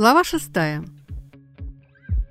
Глава шестая.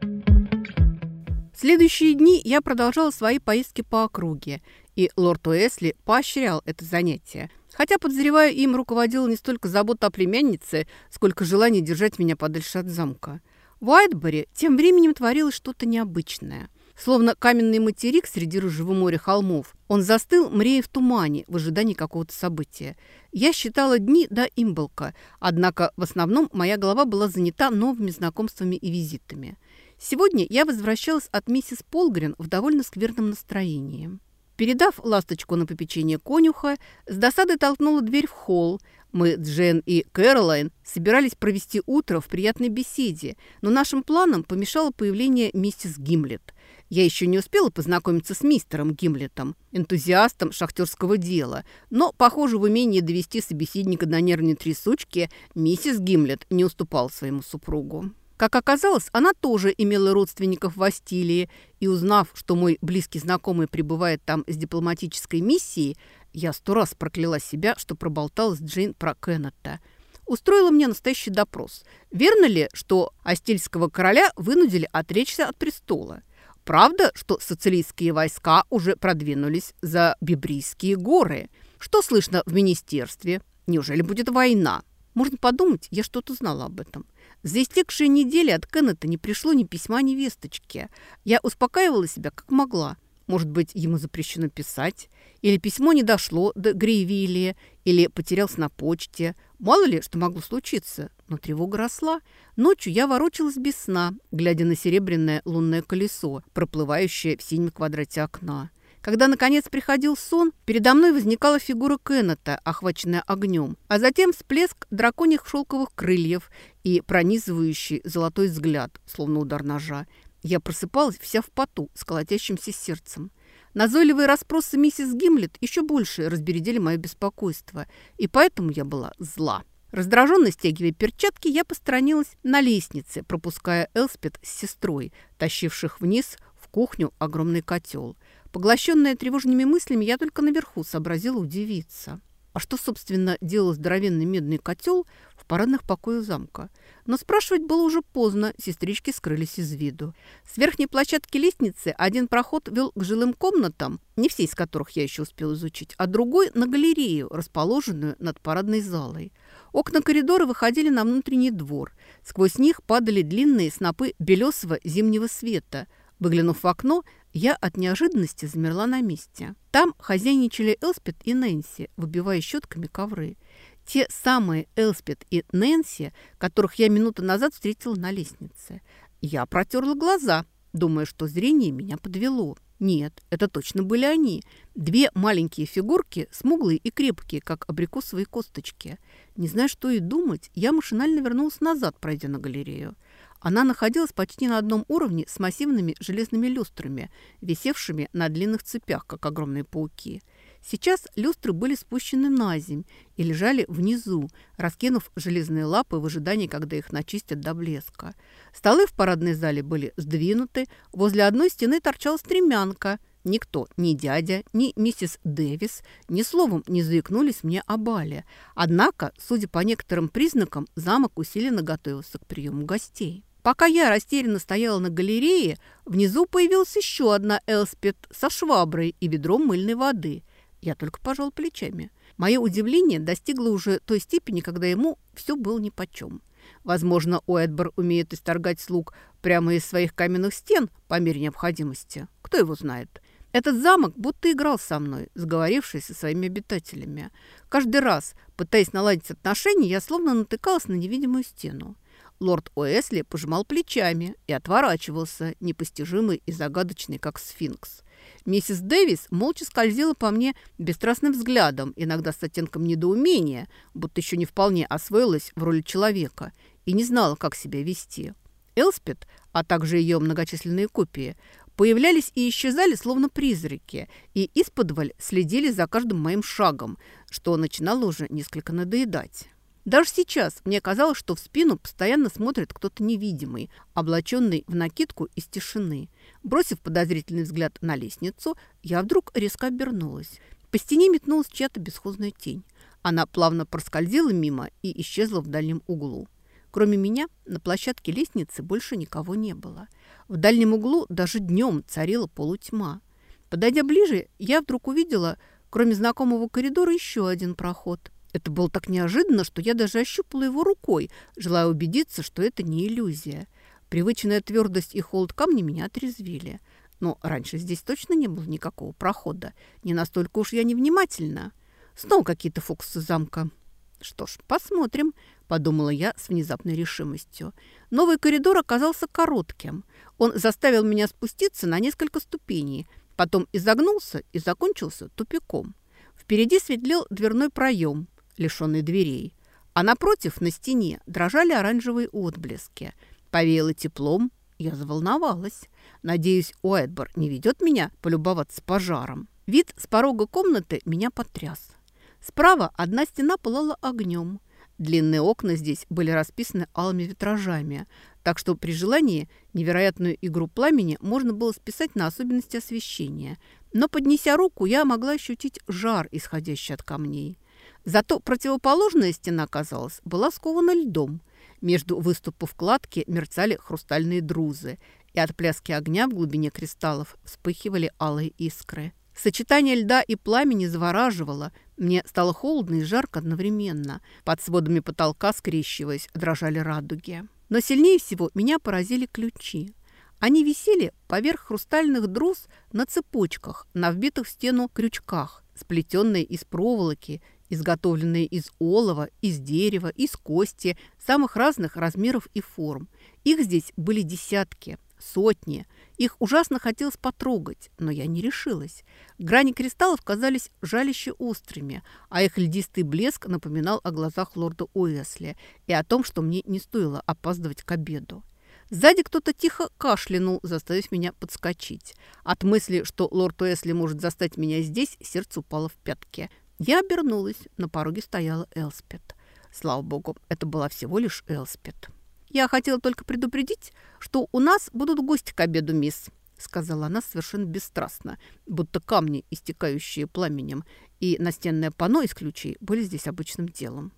В следующие дни я продолжала свои поездки по округе, и лорд Уэсли поощрял это занятие, хотя, подозреваю, им руководила не столько забота о племяннице, сколько желание держать меня подальше от замка. В Уайтборе тем временем творилось что-то необычное. Словно каменный материк среди рыжего моря холмов, он застыл, мрея в тумане, в ожидании какого-то события. Я считала дни до имболка, однако в основном моя голова была занята новыми знакомствами и визитами. Сегодня я возвращалась от миссис Полгрен в довольно скверном настроении. Передав ласточку на попечение конюха, с досадой толкнула дверь в холл. Мы, Джен и Кэролайн, собирались провести утро в приятной беседе, но нашим планам помешало появление миссис Гимлет – я еще не успела познакомиться с мистером Гимлетом, энтузиастом шахтерского дела, но, похоже, в умении довести собеседника до нервной трясучки миссис Гимлет не уступал своему супругу. Как оказалось, она тоже имела родственников в Астилии, и узнав, что мой близкий знакомый пребывает там с дипломатической миссией, я сто раз прокляла себя, что проболталась Джейн про Кеннета. Устроила мне настоящий допрос. Верно ли, что астильского короля вынудили отречься от престола? Правда, что социалистские войска уже продвинулись за Бибрийские горы? Что слышно в министерстве? Неужели будет война? Можно подумать, я что-то знала об этом. За истекшие недели от Кеннета не пришло ни письма, ни весточки. Я успокаивала себя как могла. Может быть, ему запрещено писать? Или письмо не дошло до Грейвилли? Или потерялся на почте? Мало ли, что могло случиться, но тревога росла. Ночью я ворочалась без сна, глядя на серебряное лунное колесо, проплывающее в синем квадрате окна. Когда, наконец, приходил сон, передо мной возникала фигура Кеннета, охваченная огнем, а затем всплеск драконьих шелковых крыльев и пронизывающий золотой взгляд, словно удар ножа. Я просыпалась вся в поту, с колотящимся сердцем. Назойливые расспросы миссис Гимлет еще больше разбередили мое беспокойство, и поэтому я была зла. Раздраженно стягивая перчатки, я посторонилась на лестнице, пропуская Элспет с сестрой, тащивших вниз в кухню огромный котел. Поглощенная тревожными мыслями, я только наверху сообразила удивиться. А что, собственно, делал здоровенный медный котел в парадных покоях замка? Но спрашивать было уже поздно, сестрички скрылись из виду. С верхней площадки лестницы один проход вел к жилым комнатам, не все из которых я еще успел изучить, а другой – на галерею, расположенную над парадной залой. Окна коридора выходили на внутренний двор. Сквозь них падали длинные снопы белесого зимнего света. Выглянув в окно, я от неожиданности замерла на месте. Там хозяйничали Элспет и Нэнси, выбивая щетками ковры – те самые Элспет и Нэнси, которых я минуту назад встретила на лестнице. Я протерла глаза, думая, что зрение меня подвело. Нет, это точно были они. Две маленькие фигурки, смуглые и крепкие, как абрикосовые косточки. Не зная, что и думать, я машинально вернулась назад, пройдя на галерею. Она находилась почти на одном уровне с массивными железными люстрами, висевшими на длинных цепях, как огромные пауки – Сейчас люстры были спущены на земь и лежали внизу, раскинув железные лапы в ожидании, когда их начистят до блеска. Столы в парадной зале были сдвинуты, возле одной стены торчала стремянка. Никто, ни дядя, ни миссис Дэвис, ни словом не заикнулись мне о бале. Однако, судя по некоторым признакам, замок усиленно готовился к приему гостей. Пока я растерянно стояла на галерее, внизу появилась еще одна Элспет со шваброй и ведром мыльной воды – я только пожал плечами. Мое удивление достигло уже той степени, когда ему все было нипочем. Возможно, Уэдбор умеет исторгать слуг прямо из своих каменных стен по мере необходимости. Кто его знает? Этот замок будто играл со мной, сговорившись со своими обитателями. Каждый раз, пытаясь наладить отношения, я словно натыкалась на невидимую стену. Лорд Уэсли пожимал плечами и отворачивался, непостижимый и загадочный, как сфинкс. Миссис Дэвис молча скользила по мне бесстрастным взглядом, иногда с оттенком недоумения, будто еще не вполне освоилась в роли человека и не знала, как себя вести. Элспет, а также ее многочисленные копии, появлялись и исчезали, словно призраки, и исподволь следили за каждым моим шагом, что начинало уже несколько надоедать. Даже сейчас мне казалось, что в спину постоянно смотрит кто-то невидимый, облаченный в накидку из тишины. Бросив подозрительный взгляд на лестницу, я вдруг резко обернулась. По стене метнулась чья-то бесхозная тень. Она плавно проскользила мимо и исчезла в дальнем углу. Кроме меня на площадке лестницы больше никого не было. В дальнем углу даже днем царила полутьма. Подойдя ближе, я вдруг увидела, кроме знакомого коридора, еще один проход. Это было так неожиданно, что я даже ощупала его рукой, желая убедиться, что это не иллюзия. Привычная твердость и холод камня меня отрезвили. Но раньше здесь точно не было никакого прохода. Не настолько уж я невнимательна. Снова какие-то фокусы замка. Что ж, посмотрим, подумала я с внезапной решимостью. Новый коридор оказался коротким. Он заставил меня спуститься на несколько ступеней, потом изогнулся и закончился тупиком. Впереди светлел дверной проем, лишенный дверей, а напротив на стене дрожали оранжевые отблески. Повеяло теплом, я заволновалась. Надеюсь, Уайтбор не ведет меня полюбоваться пожаром. Вид с порога комнаты меня потряс. Справа одна стена пылала огнем. Длинные окна здесь были расписаны алыми витражами, так что при желании невероятную игру пламени можно было списать на особенности освещения. Но, поднеся руку, я могла ощутить жар, исходящий от камней. Зато противоположная стена, казалось, была скована льдом. Между выступов кладки мерцали хрустальные друзы, и от пляски огня в глубине кристаллов вспыхивали алые искры. Сочетание льда и пламени завораживало. Мне стало холодно и жарко одновременно. Под сводами потолка, скрещиваясь, дрожали радуги. Но сильнее всего меня поразили ключи. Они висели поверх хрустальных друз на цепочках, на вбитых в стену крючках, сплетенные из проволоки, изготовленные из олова, из дерева, из кости, самых разных размеров и форм. Их здесь были десятки, сотни – их ужасно хотелось потрогать, но я не решилась. Грани кристаллов казались жаляще острыми, а их льдистый блеск напоминал о глазах лорда Уэсли и о том, что мне не стоило опаздывать к обеду. Сзади кто-то тихо кашлянул, заставив меня подскочить. От мысли, что лорд Уэсли может застать меня здесь, сердце упало в пятки. Я обернулась. На пороге стояла Элспет. Слава богу, это была всего лишь Элспет. «Я хотела только предупредить, что у нас будут гости к обеду, мисс», сказала она совершенно бесстрастно, будто камни, истекающие пламенем, и настенное панно из ключей были здесь обычным делом.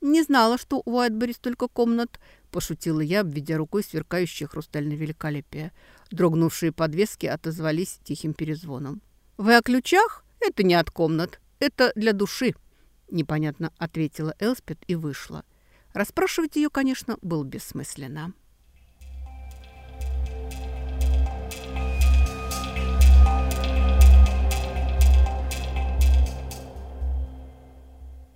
«Не знала, что у Уайтбери столько комнат», – пошутила я, обведя рукой сверкающее хрустальное великолепие. Дрогнувшие подвески отозвались тихим перезвоном. «Вы о ключах? Это не от комнат. Это для души», – непонятно ответила Элспет и вышла. Расспрашивать ее, конечно, было бессмысленно.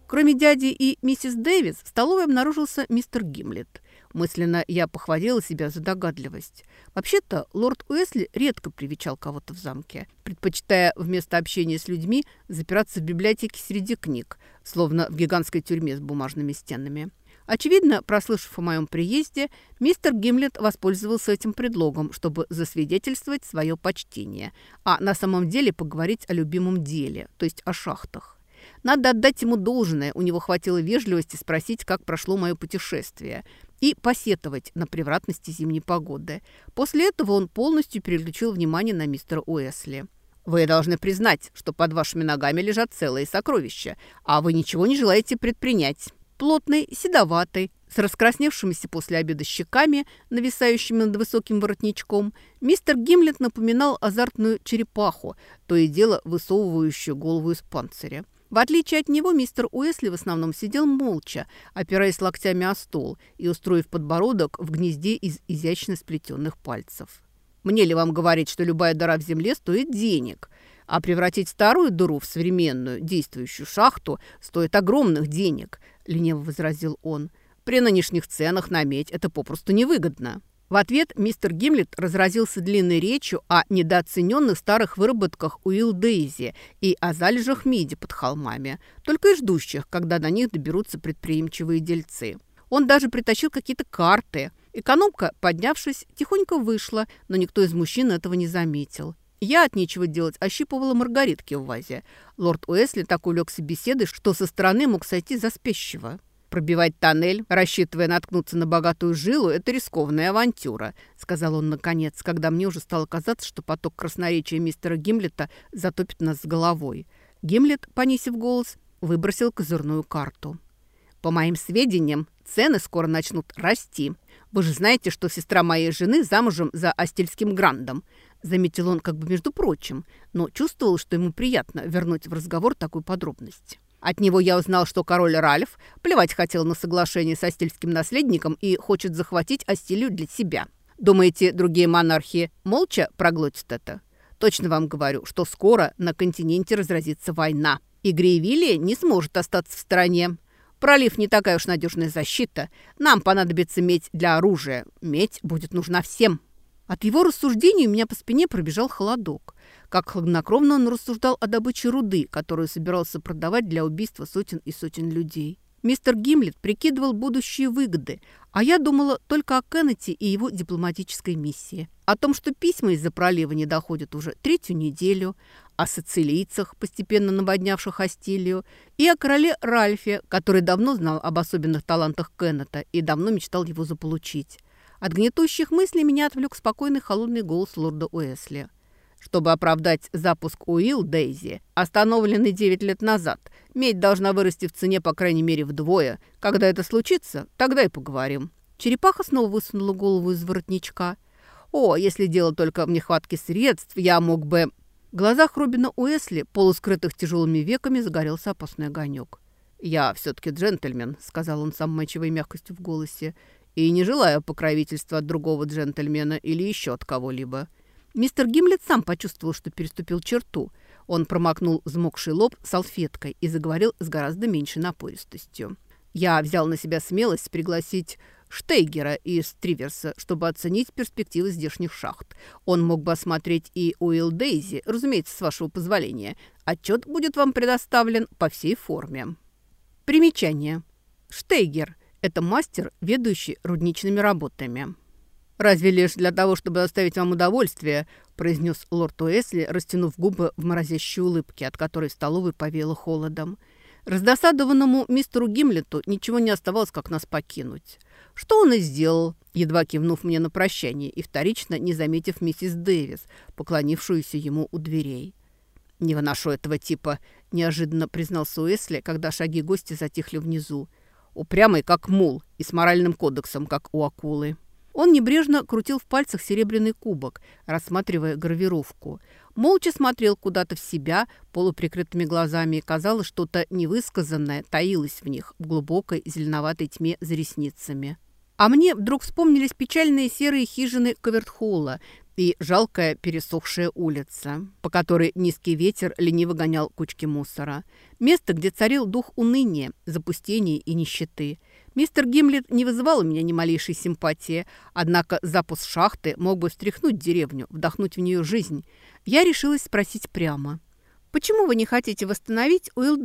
Кроме дяди и миссис Дэвис, в столовой обнаружился мистер Гимлет. Мысленно я похвалила себя за догадливость. Вообще-то, лорд Уэсли редко привечал кого-то в замке, предпочитая вместо общения с людьми запираться в библиотеке среди книг, словно в гигантской тюрьме с бумажными стенами. Очевидно, прослышав о моем приезде, мистер Гимлет воспользовался этим предлогом, чтобы засвидетельствовать свое почтение, а на самом деле поговорить о любимом деле, то есть о шахтах. Надо отдать ему должное, у него хватило вежливости спросить, как прошло мое путешествие, и посетовать на превратности зимней погоды. После этого он полностью переключил внимание на мистера Уэсли. «Вы должны признать, что под вашими ногами лежат целые сокровища, а вы ничего не желаете предпринять». Плотный, седоватый, с раскрасневшимися после обеда щеками, нависающими над высоким воротничком, мистер Гимлет напоминал азартную черепаху, то и дело высовывающую голову из панциря. В отличие от него, мистер Уэсли в основном сидел молча, опираясь локтями о стол и устроив подбородок в гнезде из изящно сплетенных пальцев. «Мне ли вам говорить, что любая дыра в земле стоит денег?» А превратить старую дыру в современную действующую шахту стоит огромных денег –– лениво возразил он. «При нынешних ценах на медь это попросту невыгодно». В ответ мистер Гимлет разразился длинной речью о недооцененных старых выработках Уилл Дейзи и о залежах миди под холмами, только и ждущих, когда до них доберутся предприимчивые дельцы. Он даже притащил какие-то карты. Экономка, поднявшись, тихонько вышла, но никто из мужчин этого не заметил. Я от нечего делать ощипывала маргаритки в вазе. Лорд Уэсли так увлекся беседой, что со стороны мог сойти за спящего. Пробивать тоннель, рассчитывая наткнуться на богатую жилу, это рискованная авантюра, сказал он наконец, когда мне уже стало казаться, что поток красноречия мистера Гимлета затопит нас с головой. Гимлет, понизив голос, выбросил козырную карту. По моим сведениям, цены скоро начнут расти. Вы же знаете, что сестра моей жены замужем за Астельским Грандом. Заметил он как бы между прочим, но чувствовал, что ему приятно вернуть в разговор такую подробность. От него я узнал, что король Ральф плевать хотел на соглашение с астильским наследником и хочет захватить Астилию для себя. Думаете, другие монархии молча проглотят это? Точно вам говорю, что скоро на континенте разразится война, и Грейвилия не сможет остаться в стороне. Пролив не такая уж надежная защита. Нам понадобится медь для оружия. Медь будет нужна всем. От его рассуждений у меня по спине пробежал холодок. Как хладнокровно он рассуждал о добыче руды, которую собирался продавать для убийства сотен и сотен людей. Мистер Гимлет прикидывал будущие выгоды, а я думала только о Кеннете и его дипломатической миссии. О том, что письма из-за пролива не доходят уже третью неделю, о сицилийцах, постепенно наводнявших Астилию, и о короле Ральфе, который давно знал об особенных талантах Кеннета и давно мечтал его заполучить. От гнетущих мыслей меня отвлек спокойный холодный голос лорда Уэсли. Чтобы оправдать запуск Уилл Дейзи, остановленный 9 лет назад, медь должна вырасти в цене по крайней мере вдвое. Когда это случится, тогда и поговорим. Черепаха снова высунула голову из воротничка. «О, если дело только в нехватке средств, я мог бы...» В глазах Робина Уэсли, полускрытых тяжелыми веками, загорелся опасный огонек. «Я все-таки джентльмен», — сказал он с обманчивой мягкостью в голосе, «и не желаю покровительства от другого джентльмена или еще от кого-либо». Мистер Гимлет сам почувствовал, что переступил черту. Он промокнул взмокший лоб салфеткой и заговорил с гораздо меньшей напористостью. «Я взял на себя смелость пригласить Штейгера из Триверса, чтобы оценить перспективы здешних шахт. Он мог бы осмотреть и Уилл Дейзи, разумеется, с вашего позволения. Отчет будет вам предоставлен по всей форме». Примечание. Штейгер – это мастер, ведущий рудничными работами. «Разве лишь для того, чтобы доставить вам удовольствие», произнес лорд Уэсли, растянув губы в морозящей улыбке, от которой в столовой повеяло холодом. Раздосадованному мистеру Гимлету ничего не оставалось, как нас покинуть. Что он и сделал, едва кивнув мне на прощание и вторично не заметив миссис Дэвис, поклонившуюся ему у дверей. «Не выношу этого типа», – неожиданно признался Уэсли, когда шаги гостя затихли внизу. «Упрямый, как мул, и с моральным кодексом, как у акулы». Он небрежно крутил в пальцах серебряный кубок, рассматривая гравировку. Молча смотрел куда-то в себя полуприкрытыми глазами, и казалось, что-то невысказанное таилось в них в глубокой зеленоватой тьме за ресницами. А мне вдруг вспомнились печальные серые хижины Кавертхолла и жалкая пересохшая улица, по которой низкий ветер лениво гонял кучки мусора. Место, где царил дух уныния, запустения и нищеты – Мистер Гимлет не вызывал у меня ни малейшей симпатии, однако запуск шахты мог бы встряхнуть деревню, вдохнуть в нее жизнь. Я решилась спросить прямо. «Почему вы не хотите восстановить Уилл?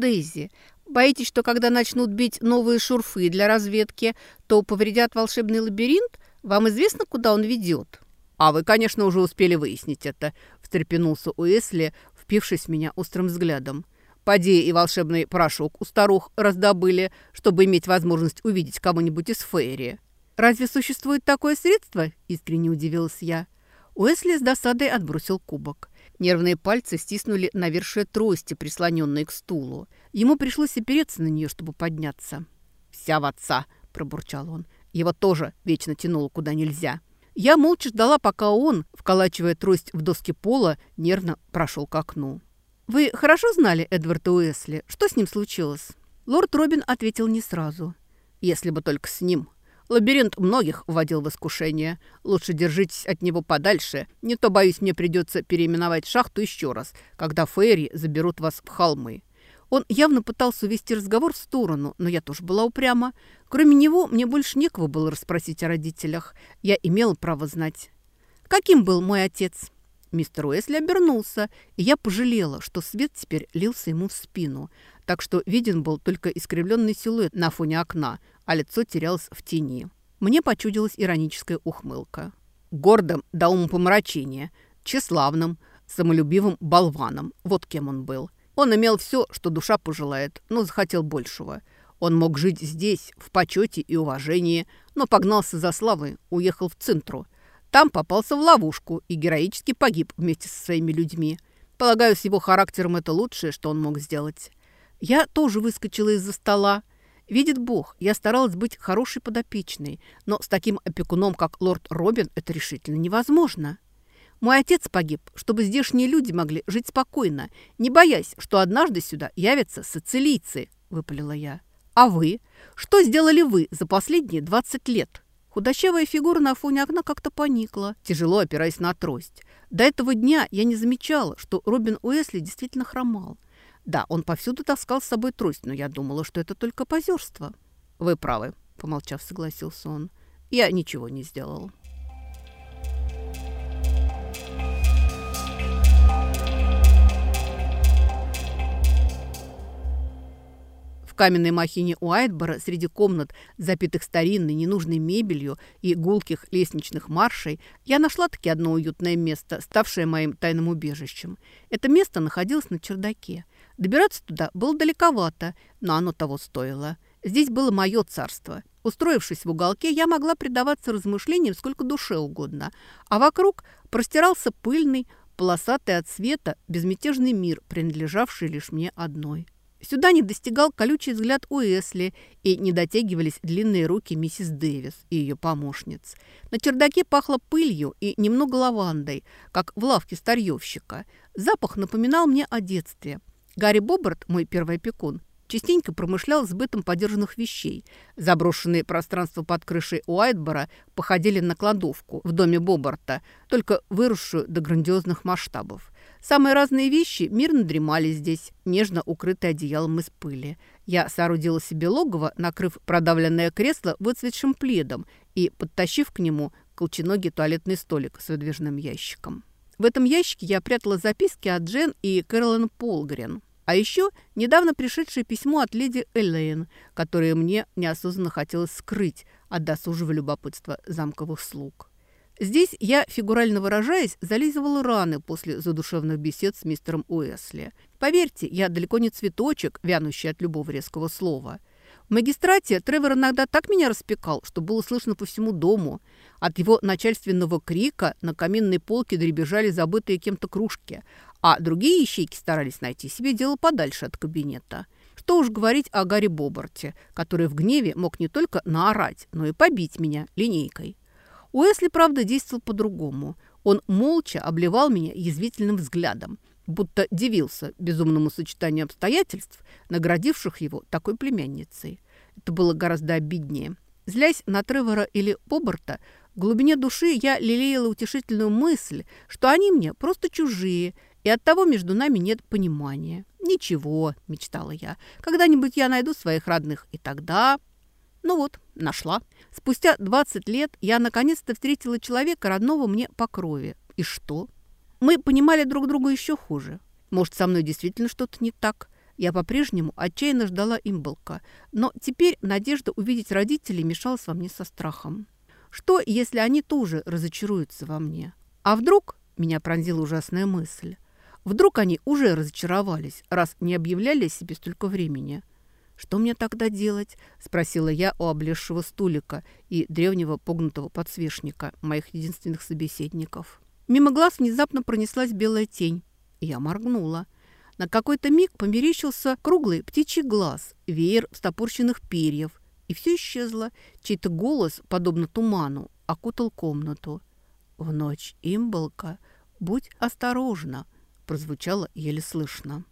Боитесь, что когда начнут бить новые шурфы для разведки, то повредят волшебный лабиринт? Вам известно, куда он ведет?» «А вы, конечно, уже успели выяснить это», – встрепенулся Уэсли, впившись в меня острым взглядом. Поди и волшебный порошок у старух раздобыли, чтобы иметь возможность увидеть кого-нибудь из Фейри. «Разве существует такое средство?» – искренне удивилась я. Уэсли с досадой отбросил кубок. Нервные пальцы стиснули навершие трости, прислоненные к стулу. Ему пришлось опереться на нее, чтобы подняться. «Вся в отца!» – пробурчал он. «Его тоже вечно тянуло куда нельзя». Я молча ждала, пока он, вколачивая трость в доски пола, нервно прошел к окну. «Вы хорошо знали Эдварда Уэсли? Что с ним случилось?» Лорд Робин ответил не сразу. «Если бы только с ним. Лабиринт многих вводил в искушение. Лучше держитесь от него подальше. Не то, боюсь, мне придется переименовать шахту еще раз, когда Фейри заберут вас в холмы». Он явно пытался увести разговор в сторону, но я тоже была упряма. Кроме него, мне больше некого было расспросить о родителях. Я имела право знать. Каким был мой отец? Мистер Уэсли обернулся, и я пожалела, что свет теперь лился ему в спину, так что виден был только искривленный силуэт на фоне окна, а лицо терялось в тени. Мне почудилась ироническая ухмылка. Гордым до умопомрачения, тщеславным, самолюбивым болваном. Вот кем он был. Он имел все, что душа пожелает, но захотел большего. Он мог жить здесь, в почете и уважении, но погнался за славой, уехал в Центру. Там попался в ловушку и героически погиб вместе со своими людьми. Полагаю, с его характером это лучшее, что он мог сделать. Я тоже выскочила из-за стола. Видит Бог, я старалась быть хорошей подопечной, но с таким опекуном, как лорд Робин, это решительно невозможно. Мой отец погиб, чтобы здешние люди могли жить спокойно, не боясь, что однажды сюда явятся сицилийцы, выпалила я. А вы? Что сделали вы за последние 20 лет? Худощавая фигура на фоне окна как-то поникла, тяжело опираясь на трость. До этого дня я не замечала, что Робин Уэсли действительно хромал. Да, он повсюду таскал с собой трость, но я думала, что это только позерство. «Вы правы», — помолчав, согласился он. «Я ничего не сделал». В каменной махине Уайтбора среди комнат, запитых старинной ненужной мебелью и гулких лестничных маршей, я нашла таки одно уютное место, ставшее моим тайным убежищем. Это место находилось на чердаке. Добираться туда было далековато, но оно того стоило. Здесь было мое царство. Устроившись в уголке, я могла предаваться размышлениям сколько душе угодно, а вокруг простирался пыльный, полосатый от света, безмятежный мир, принадлежавший лишь мне одной. Сюда не достигал колючий взгляд Уэсли и не дотягивались длинные руки миссис Дэвис и ее помощниц. На чердаке пахло пылью и немного лавандой, как в лавке старьевщика. Запах напоминал мне о детстве. Гарри Бобарт, мой первый опекун, частенько промышлял сбытом подержанных вещей. Заброшенные пространства под крышей Уайтбора походили на кладовку в доме Бобарта, только выросшую до грандиозных масштабов. Самые разные вещи мирно дремали здесь, нежно укрытые одеялом из пыли. Я соорудила себе логово, накрыв продавленное кресло выцветшим пледом и подтащив к нему колченогий туалетный столик с выдвижным ящиком. В этом ящике я прятала записки от Джен и Кэролин Полгрен. А еще недавно пришедшее письмо от леди Элейн, которое мне неосознанно хотелось скрыть от досужего любопытства замковых слуг. Здесь я, фигурально выражаясь, зализывала раны после задушевных бесед с мистером Уэсли. Поверьте, я далеко не цветочек, вянущий от любого резкого слова. В магистрате Тревор иногда так меня распекал, что было слышно по всему дому. От его начальственного крика на каминной полке дребезжали забытые кем-то кружки, а другие ищейки старались найти себе дело подальше от кабинета. Что уж говорить о Гарри Бобарте, который в гневе мог не только наорать, но и побить меня линейкой. Уэсли, правда, действовал по-другому. Он молча обливал меня язвительным взглядом, будто дивился безумному сочетанию обстоятельств, наградивших его такой племянницей. Это было гораздо обиднее. Злясь на Тревора или Поборта, в глубине души я лелеяла утешительную мысль, что они мне просто чужие, и оттого между нами нет понимания. «Ничего», – мечтала я, – «когда-нибудь я найду своих родных, и тогда...» Ну вот, нашла. Спустя 20 лет я наконец-то встретила человека, родного мне по крови. И что? Мы понимали друг друга еще хуже. Может, со мной действительно что-то не так? Я по-прежнему отчаянно ждала имболка, но теперь надежда увидеть родителей мешалась во мне со страхом. Что, если они тоже разочаруются во мне? А вдруг, меня пронзила ужасная мысль, вдруг они уже разочаровались, раз не объявляли себе столько времени – «Что мне тогда делать?» – спросила я у облезшего стулика и древнего погнутого подсвечника, моих единственных собеседников. Мимо глаз внезапно пронеслась белая тень. Я моргнула. На какой-то миг померещился круглый птичий глаз, веер стопорщенных перьев, и все исчезло. Чей-то голос, подобно туману, окутал комнату. «В ночь имболка, будь осторожна!» Прозвучало еле слышно.